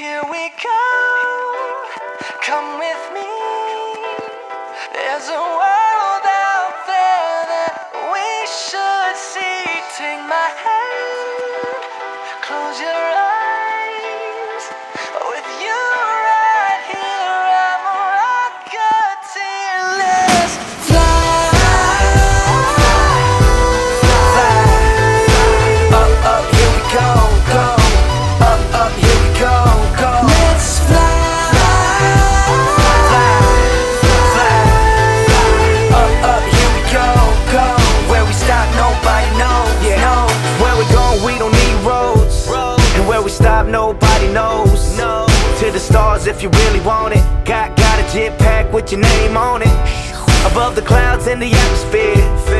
Here we go. Come with me. There's a world out there that we should see. Take my hand. Close your eyes. Knows. Yeah. No. Where we going, we don't need roads. And where we stop, nobody knows. No. To the stars if you really want it. Got, got a jet pack with your name on it. Above the clouds in the atmosphere.